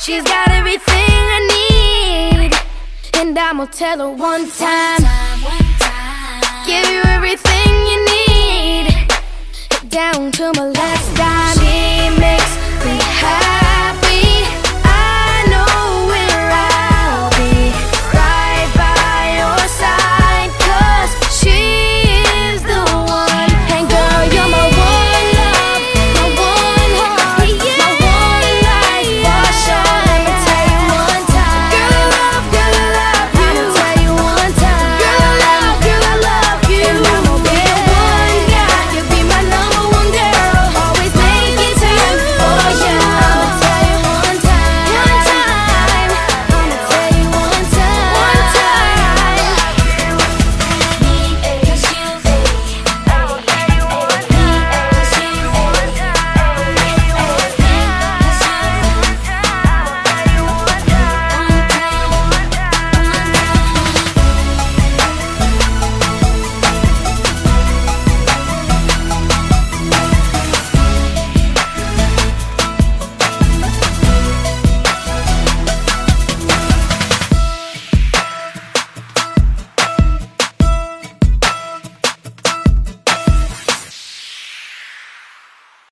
She's got everything I need, and I'ma tell her one time.